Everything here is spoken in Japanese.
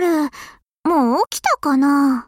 ル、もう起きたかな？